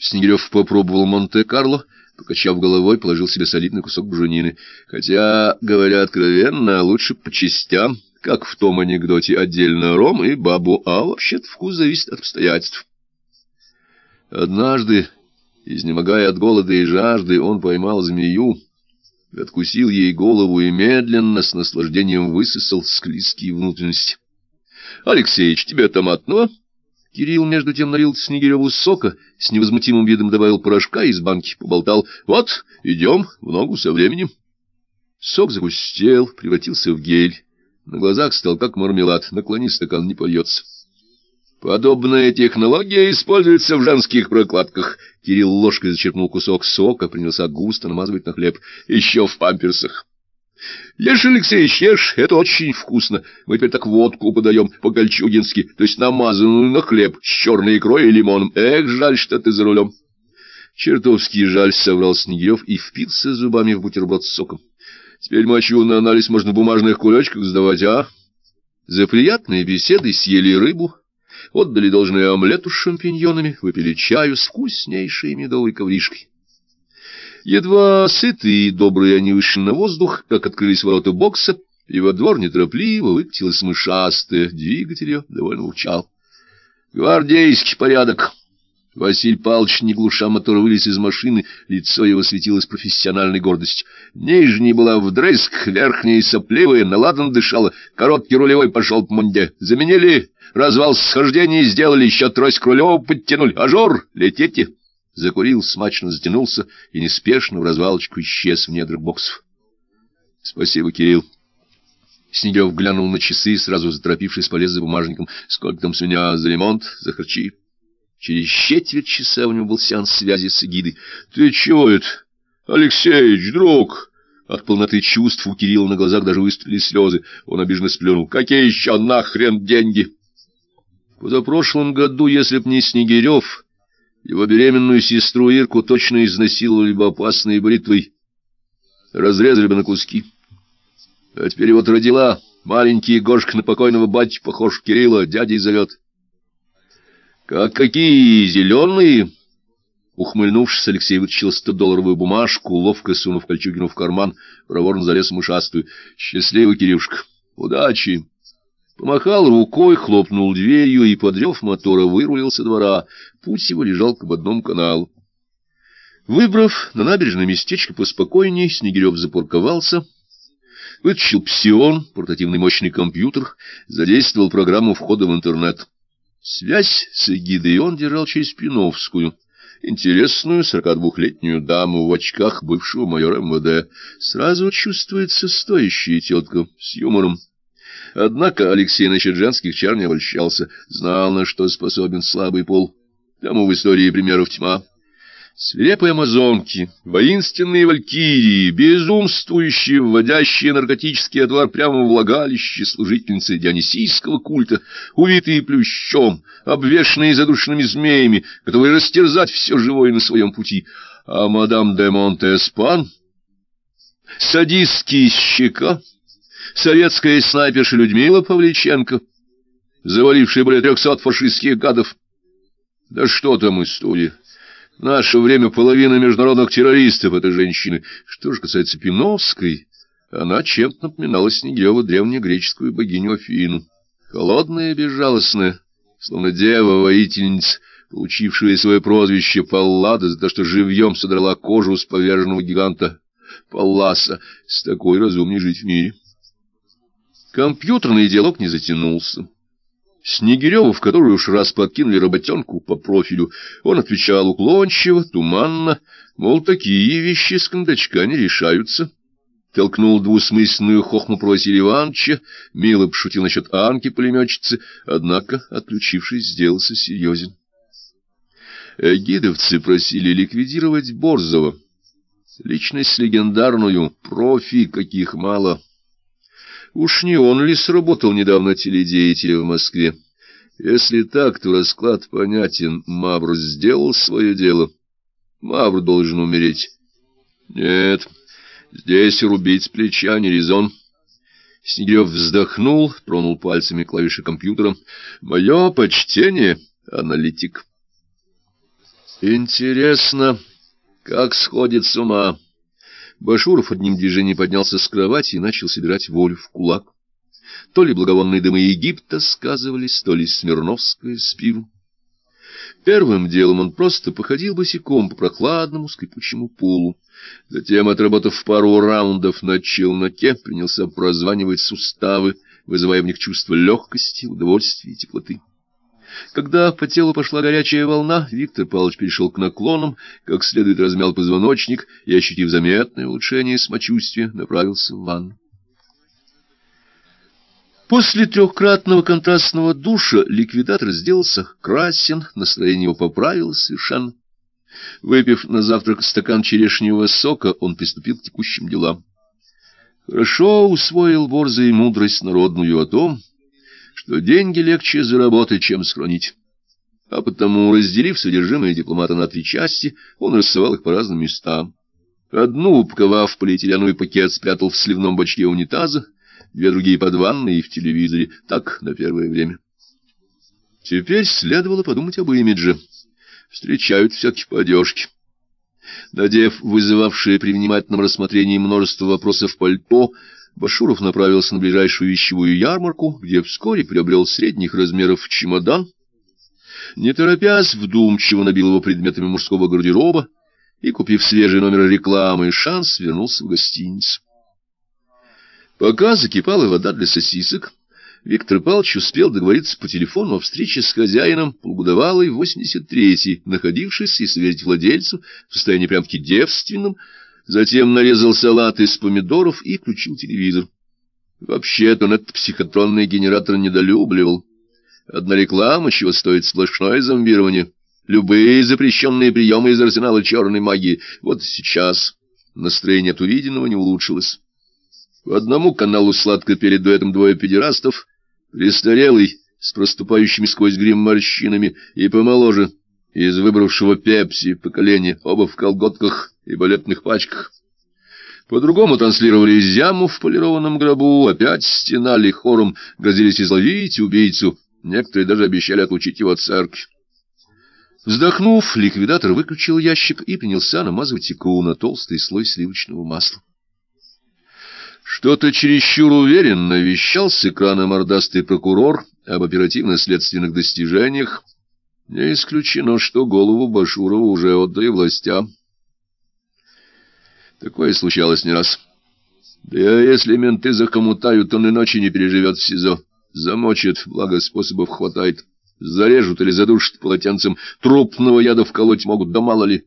Снегирев попробовал Монте-Карло, покачав головой, положил себе солидный кусок буженины. Хотя, говоря откровенно, лучше по частям, как в том анекдоте, отдельно ром и бабу, а вообще-то вкус зависит от обстоятельств. Однажды, изнемогая от голода и жажды, он поймал змею, откусил ей голову и медленно, с наслаждением высосал склизкие внутренности. — Алексеич, тебе томатного? — Кирилл, между тем, налил Снегиреву сока, с невозмутимым видом добавил порошка из банки, поболтал. «Вот, идем, в ногу со временем». Сок загустел, превратился в гель. На глазах стал как мармелад, наклони стакан, не польется. Подобная технология используется в женских прокладках. Кирилл ложкой зачерпнул кусок сока, принялся густо намазывать на хлеб. Еще в памперсах. Ешь, Алексей, ешь, это очень вкусно. Мы теперь так водку подаем по-гольчугински, то есть намазанную на хлеб с черной икрой и лимоном. Эх, жаль, что ты за рулем. Чертовски жаль, соврал Снегирев и впился зубами в бутерброд с соком. Теперь мочу на анализ можно в бумажных кулечках сдавать, а? За приятные беседы съели рыбу, отдали должное омлету с шампиньонами, выпили чаю с вкуснейшей медовой ковришкой. Едва сытые и добрые они вышли на воздух, как открылись ворота бокса, и во двор неторопливо выкатилась мышастая, двигатель ее довольно урчал. — Гвардейский порядок! Василий Павлович, не глуша мотор, вылез из машины, лицо его светилось профессиональной гордостью. Нижняя была вдрызг, верхняя сопливая, на ладан дышала, короткий рулевой пошел по мунде. Заменили, развал-схождение сделали, еще тросик рулевой подтянули. Ажур, летите! Закурил, смачно затянулся и неспешно вразвалочку исчез в недрах боксов. — Спасибо, Кирилл. Снегирев глянул на часы, сразу заторопившись, полез за бумажником. — Сколько там с меня за ремонт, за харчи? Через четверть часа у него был сеанс связи с Эгидой. — Ты чего это? Алексеич, друг! От полноты чувств у Кирилла на глазах даже выступили слезы. Он обиженно сплюнул. — Какие еще нахрен деньги? Позапрошлом году, если б не Снегирев, его беременную сестру Ирку точно изнасиловали бы опасной бритвой, разрезали бы на куски. А теперь вот родила маленький Гошка на покойного батю, похож Кирилла, дядей зовет. Как какие зеленые? Ухмыльнувшись, Алексей вытащил стодолларовую бумажку, ловко сунув Кольчугину в карман, проворно залез в мышастую. Счастливый, Кирюшка! Удачи! Помахал рукой, хлопнул дверью и, подрев мотора, вырулил со двора. Путь его лежал к ободному каналу. Выбрав на набережной местечко поспокойней, Снегирев запарковался, вытащил псион, портативный мощный компьютер, задействовал программу входа в интернет. Связь с Эгидой он держал через Пиновскую, интересную сорокадвухлетнюю даму в очках бывшего майора МВД. Сразу чувствуется стоящая тетка с юмором. Однако Алексей насчет женских чар не обольщался, знал, на что способен слабый пол. Тому в истории примеров тьма. Свирепые амазонки, воинственные валькирии, безумствующие, вводящие наркотический отвар прямо в влагалище служительницы дионисийского культа, увитые плющом, обвешанные задушенными змеями, готовые растерзать все живое на своем пути. А мадам де Монтеспан, садистский щека, советская снайперша Людмила Павличенко, завалившая более трехсот фашистских гадов. Да что там история? В наше время половина международных террористов — это женщины. Что же касается Пиновской, она чем-то напоминала Снегирёва древнегреческую богиню Афину. Холодная и безжалостная, словно дева-воительница, получившая свое прозвище Паллада за то, что живьем содрала кожу с поверженного гиганта Палласа. С такой разумней жить в мире. Компьютерный диалог не затянулся. Снегиреву, в которую уж раз подкинули работенку по профилю, он отвечал уклончиво, туманно, мол, такие вещи с кондачка не решаются. Толкнул двусмысленную хохму про Василия Ивановича, мило пошутил насчет Анки-пулеметчицы, однако, отключившись, сделался серьезен. Эгидовцы просили ликвидировать Борзова. Личность легендарную, профи, каких мало — Уж не он ли сработал недавно теледеятеля в Москве? Если так, то расклад понятен. Мавр сделал свое дело. Мавр должен умереть. Нет, здесь рубить с плеча не резон. Снегирев вздохнул, тронул пальцами клавиши компьютера. Мое почтение, аналитик. Интересно, как сходит с ума. Башуров одним движением поднялся с кровати и начал собирать волю в кулак. То ли благовонные дымы Египта сказывались, то ли Смирновская спиру. Первым делом он просто походил босиком по прохладному скрипучему полу. Затем, отработав пару раундов на челноке, принялся прозванивать суставы, вызывая в них чувство легкости, удовольствия и теплоты. Когда по телу пошла горячая волна, Виктор Павлович перешел к наклонам, как следует размял позвоночник и, ощутив заметное улучшение самочувствия, направился в ванну. После трехкратного контрастного душа ликвидатор сделался красен, настроение его поправилось совершенно. Выпив на завтрак стакан черешневого сока, он приступил к текущим делам. Хорошо усвоил борзый мудрость народную о том, что деньги легче заработать, чем сохранить. А потому, разделив содержимое дипломата на три части, он рассовал их по разным местам. Одну, упаковав в полиэтиленовый пакет, спрятал в сливном бачке унитаза, две другие под ванной и в телевизоре, так, на первое время. Теперь следовало подумать об имидже. Встречают все-таки по одежке. Надев вызывавшее при внимательном рассмотрении множество вопросов пальто, Башуров направился на ближайшую вещевую ярмарку, где вскоре приобрел средних размеров чемодан, Не торопясь, вдумчиво набил его предметами мужского гардероба и, купив свежий номер рекламы, шанс вернулся в гостиницу. Пока закипала вода для сосисок, Виктор Павлович успел договориться по телефону о встрече с хозяином полугодовалой 83-й, находившись, если верить владельцу, в состоянии прям-таки девственном, затем нарезал салат из помидоров и включил телевизор. Вообще-то он этот психотронный генератор недолюбливал. Одна реклама, чего стоит сплошное зомбирование. Любые запрещенные приемы из арсенала черной магии. Вот сейчас настроение от увиденного не улучшилось. По одному каналу сладко перед дуэтом двое педерастов, престарелый, с проступающими сквозь грим морщинами, и помоложе, из выбравшего пепси поколения, оба в колготках и балетных пачках. По-другому транслировали зяму в полированном гробу, опять стенали хором, грозились изловить убийцу, некоторые даже обещали отлучить его от церкви. Вздохнув, ликвидатор выключил ящик и принялся намазывать икру на толстый слой сливочного масла. Что-то чересчур уверенно вещал с экрана мордастый прокурор об оперативно-следственных достижениях. Не исключено, что голову Башурова уже отдали властям. Такое случалось не раз. Да если менты захомутают, он и ночи не переживет в СИЗО. Замочат, благо способов хватает. Зарежут или задушат полотенцем, трупного яда вколоть могут, да мало ли.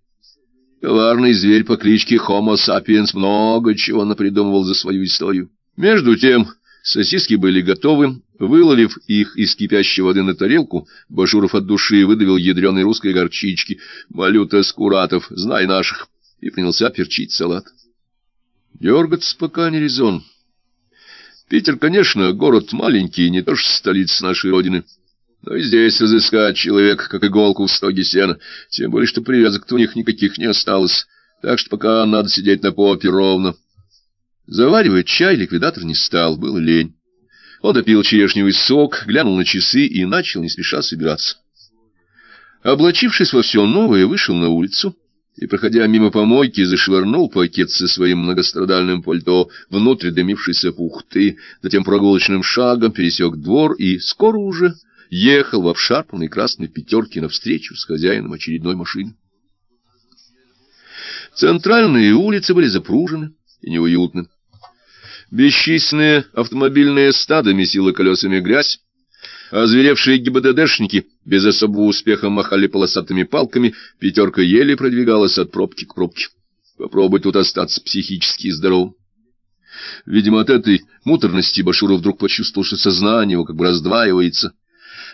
Коварный зверь по кличке Homo sapiens много чего напридумывал за свою историю. Между тем, сосиски были готовы. Выловив их из кипящей воды на тарелку, Башуров от души выдавил ядреной русской горчички. Малюта Скуратов, знай наших и принялся перчить салат. Дергаться пока не резон. Питер, конечно, город маленький, не то что столица нашей родины. Но и здесь разыскать человека, как иголку в стоге сена, тем более, что привязок-то у них никаких не осталось, так что пока надо сидеть на попе ровно. Заваривать чай ликвидатор не стал, был лень. Он допил черешневый сок, глянул на часы и начал не спеша собираться. Облачившись во все новое, вышел на улицу и, проходя мимо помойки, зашвырнул пакет со своим многострадальным пальто внутрь дымившейся пухты, затем прогулочным шагом пересек двор и скоро уже ехал в обшарпанной красной пятерке навстречу с хозяином очередной машины. Центральные улицы были запружены и неуютны. Бесчисленные автомобильные стадо месило колесами грязь, Озверевшие ГИБДДшники без особого успеха махали полосатыми палками, пятерка еле продвигалась от пробки к пробке. Попробуй тут остаться психически здоровым. Видимо, от этой муторности Башуров вдруг почувствовал, что сознание его как бы раздваивается.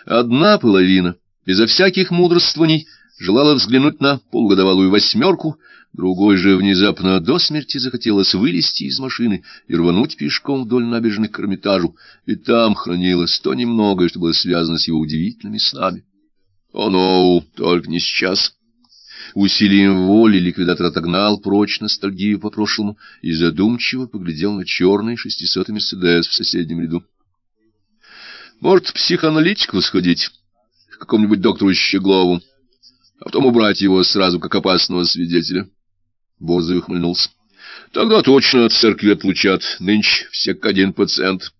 Одна половина, безо всяких мудрствований, желала взглянуть на полугодовалую восьмерку, Другой же внезапно до смерти захотелось вылезти из машины и рвануть пешком вдоль набережной к Эрмитажу, и там хранилось то немногое, что было связано с его удивительными снами. О, ну, только не сейчас. Усилием воли ликвидатор отогнал прочь ностальгию по прошлому и задумчиво поглядел на черный шестисотый Мерседес в соседнем ряду. Может, психоаналитику сходить, к какому-нибудь доктору Щеглову, а потом убрать его сразу как опасного свидетеля. Борзый ухмыльнулся. Тогда точно от церкви отлучат. Нынче все как один пациент.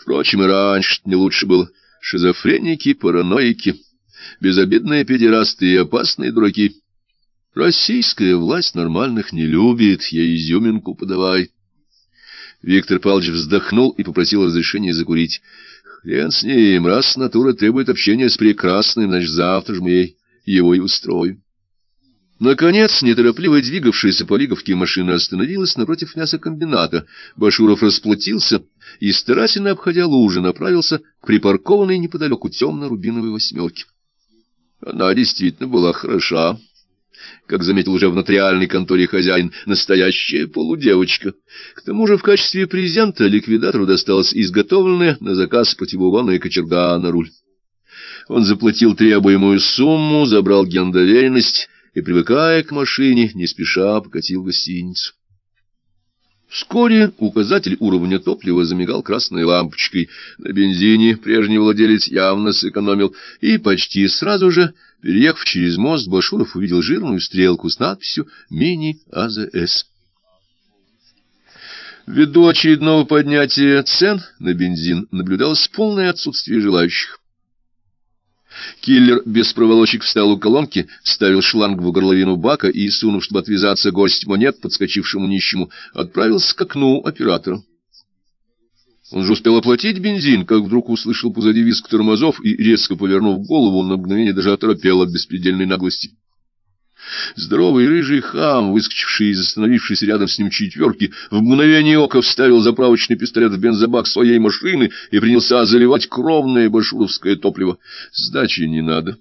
Впрочем, и раньше не лучше было. Шизофреники, параноики, безобидные педерасты и опасные дураки. Российская власть нормальных не любит, я изюминку подавай. Виктор Павлович вздохнул и попросил разрешения закурить. Хрен с ним, раз натура требует общения с прекрасным, значит, завтра же мы ей его и устроим. Наконец, неторопливо двигавшаяся по Лиговке машина остановилась напротив мясокомбината. Башуров расплатился и, старательно обходя лужи, направился к припаркованной неподалеку темно-рубиновой восьмерке. Она действительно была хороша. Как заметил уже в нотариальной конторе хозяин, настоящая полудевочка. К тому же в качестве презента ликвидатору досталась изготовленная на заказ противоугонная кочерга на руль. Он заплатил требуемую сумму, забрал гендоверенность и, привыкая к машине, не спеша покатил гостиницу. Вскоре указатель уровня топлива замигал красной лампочкой. На бензине прежний владелец явно сэкономил, и почти сразу же, переехав через мост, Башуров увидел жирную стрелку с надписью «Мини-АЗС». Ввиду очередного поднятия цен на бензин наблюдалось полное отсутствие желающих. Киллер без проволочек встал у колонки, вставил шланг в горловину бака и, сунув, чтобы отвязаться гость монет, подскочившему нищему, отправился к окну оператора. Он же успел оплатить бензин, как вдруг услышал позади визг тормозов и, резко повернув голову, на мгновение даже оторопел от беспредельной наглости. Здоровый рыжий хам, выскочивший из остановившейся рядом с ним четверки, в мгновение ока вставил заправочный пистолет в бензобак своей машины и принялся заливать кровное башуровское топливо. Сдачи не надо.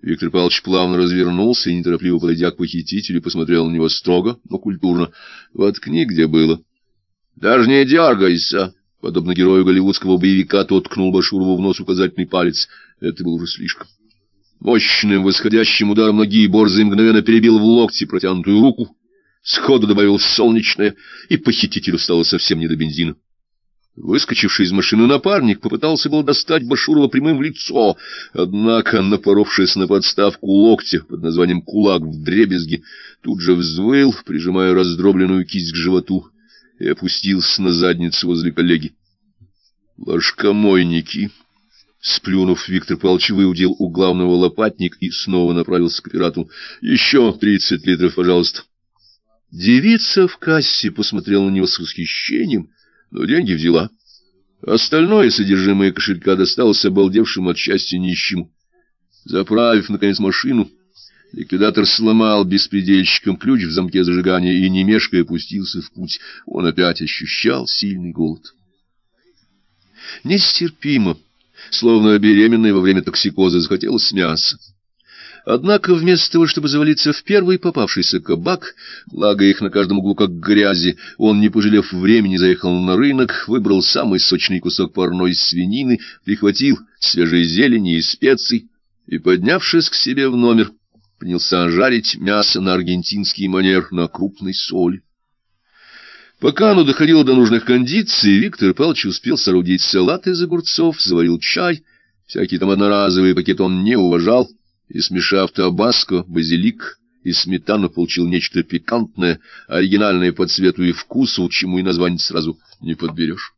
Виктор Павлович плавно развернулся и, неторопливо подойдя к похитителю, посмотрел на него строго, но культурно. «Воткни, где было». «Даже не дергайся!» Подобно герою голливудского боевика, тот ткнул Башурову в нос указательный палец. Это было уже слишком. Мощным восходящим ударом ноги Борзый мгновенно перебил в локти протянутую руку, сходу добавил солнечное, и похитителю стало совсем не до бензина. Выскочивший из машины напарник попытался был достать Башурова прямым в лицо, однако, напоровшись на подставку локтя под названием «кулак в дребезге», тут же взвыл, прижимая раздробленную кисть к животу, и опустился на задницу возле коллеги. «Ложкомойники!» Сплюнув, Виктор Павлович выудил у главного лопатник и снова направился к пирату. «Еще тридцать литров, пожалуйста». Девица в кассе посмотрела на него с восхищением, но деньги взяла. Остальное содержимое кошелька досталось обалдевшему от счастья нищему. Заправив, наконец, машину, ликвидатор сломал беспредельщиком ключ в замке зажигания и, не мешкая, пустился в путь. Он опять ощущал сильный голод. Нестерпимо словно беременной во время токсикоза, захотелось мяса. Однако вместо того, чтобы завалиться в первый попавшийся кабак, благо их на каждом углу как грязи, он, не пожалев времени, заехал на рынок, выбрал самый сочный кусок парной свинины, прихватил свежей зелени и специй и, поднявшись к себе в номер, принялся жарить мясо на аргентинский манер на крупной соли. Пока оно доходило до нужных кондиций, Виктор Павлович успел соорудить салат из огурцов, заварил чай. Всякие там одноразовые пакеты он не уважал, и, смешав табаско, базилик и сметану, получил нечто пикантное, оригинальное по цвету и вкусу, чему и название сразу не подберешь.